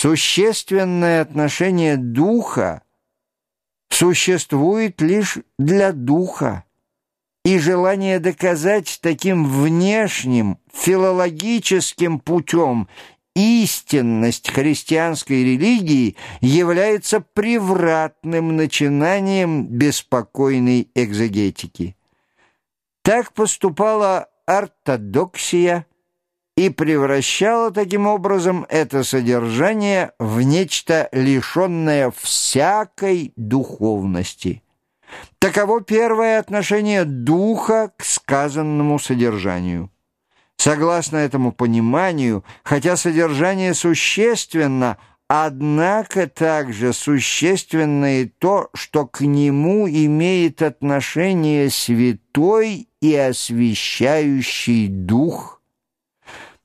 Существенное отношение духа существует лишь для духа, и желание доказать таким внешним филологическим путем истинность христианской религии является превратным начинанием беспокойной экзегетики. Так поступала ортодоксия и превращала таким образом это содержание в нечто лишенное всякой духовности. Таково первое отношение духа к сказанному содержанию. Согласно этому пониманию, хотя содержание существенно, однако также существенно и то, что к нему имеет отношение святой и освящающий дух.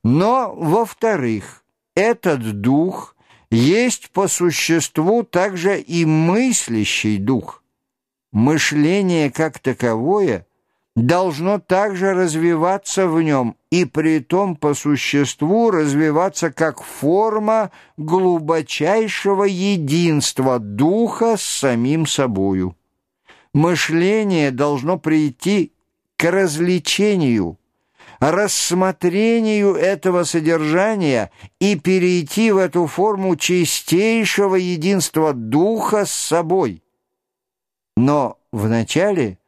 Но, во-вторых, этот дух есть по существу также и мыслящий дух. Мышление как таковое – должно также развиваться в нем, и при том по существу развиваться как форма глубочайшего единства духа с самим собою. Мышление должно прийти к развлечению, рассмотрению этого содержания и перейти в эту форму чистейшего единства духа с собой. Но вначале –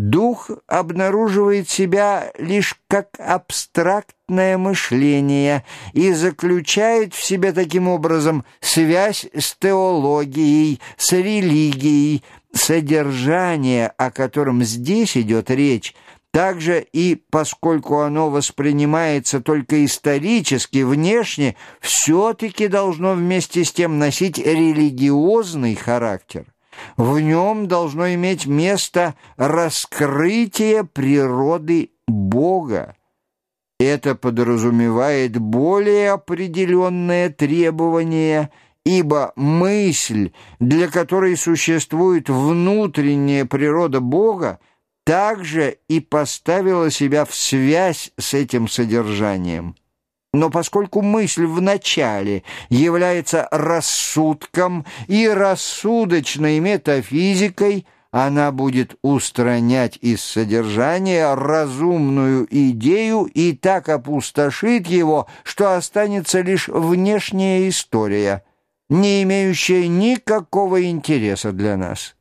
Дух обнаруживает себя лишь как абстрактное мышление и заключает в себе таким образом связь с теологией, с религией, содержание, о котором здесь идет речь, также и поскольку оно воспринимается только исторически, внешне, все-таки должно вместе с тем носить религиозный характер. В нем должно иметь место раскрытие природы Бога. Это подразумевает более определенное требование, ибо мысль, для которой существует внутренняя природа Бога, также и поставила себя в связь с этим содержанием. Но поскольку мысль в начале является рассудком и рассудочной метафизикой, она будет устранять из содержания разумную идею и так опустошит его, что останется лишь внешняя история, не имеющая никакого интереса для нас.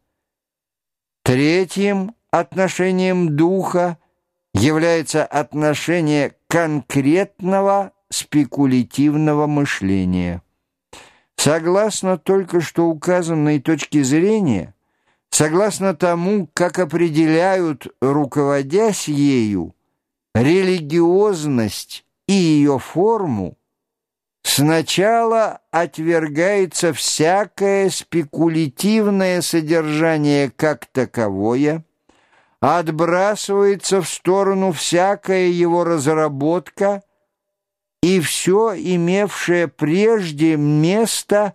Третьим отношением духа является отношение конкретного спекулятивного мышления. Согласно только что указанной точке зрения, согласно тому, как определяют, руководясь ею, религиозность и ее форму, сначала отвергается всякое спекулятивное содержание как таковое, отбрасывается в сторону всякая его разработка – и все имевшее прежде место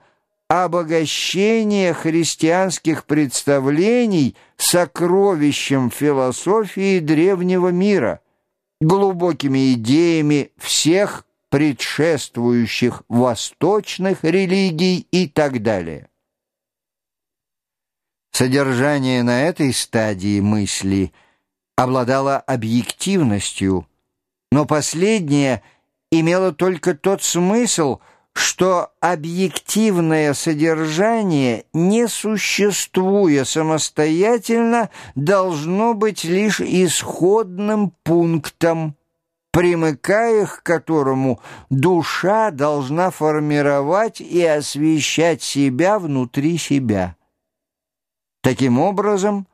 обогащение христианских представлений сокровищем философии древнего мира, глубокими идеями всех предшествующих восточных религий и так далее. Содержание на этой стадии мысли обладало объективностью, но последнее – имело только тот смысл, что объективное содержание, не существуя самостоятельно, должно быть лишь исходным пунктом, примыкая к которому душа должна формировать и освещать себя внутри себя. Таким образом,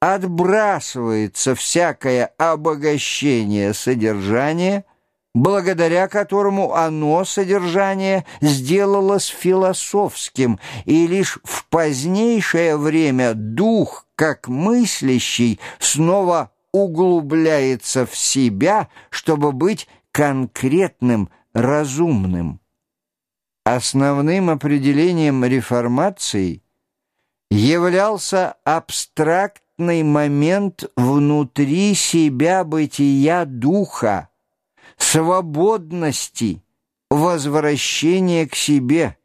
отбрасывается всякое обогащение содержания – благодаря которому оно, содержание, сделалось философским, и лишь в позднейшее время дух, как мыслящий, снова углубляется в себя, чтобы быть конкретным, разумным. Основным определением реформации являлся абстрактный момент внутри себя бытия духа, свободности, возвращения к себе,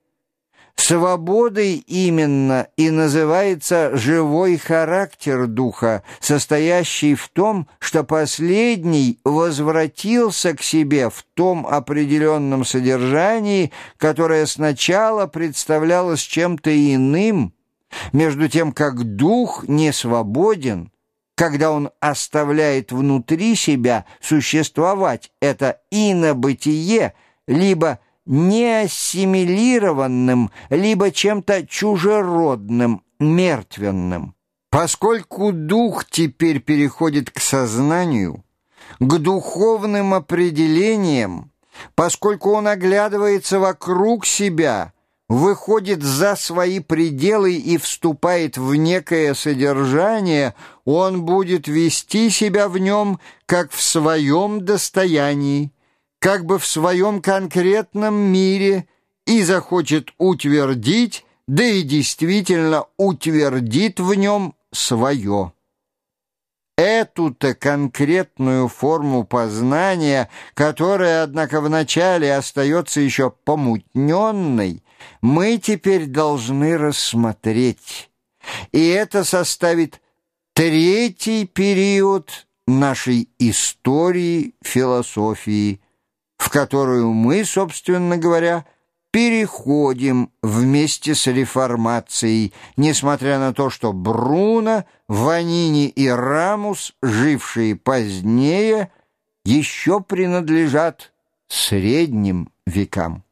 Свободой именно и называется живой характер духа, состоящий в том, что последний возвратился к себе в том определенном содержании, которое сначала представлялось чем-то иным, между тем как дух не свободен, когда он оставляет внутри себя существовать это инобытие, либо неассимилированным, либо чем-то чужеродным, мертвенным. Поскольку дух теперь переходит к сознанию, к духовным определениям, поскольку он оглядывается вокруг себя, выходит за свои пределы и вступает в некое содержание, он будет вести себя в нем, как в своем достоянии, как бы в своем конкретном мире и захочет утвердить, да и действительно утвердит в нем свое. Эту-то конкретную форму познания, которая, однако, вначале остается еще помутненной, мы теперь должны рассмотреть. И это составит третий период нашей истории философии в которую мы, собственно говоря, переходим вместе с реформацией, несмотря на то, что Бруно, Ванини и Рамус, жившие позднее, еще принадлежат средним векам.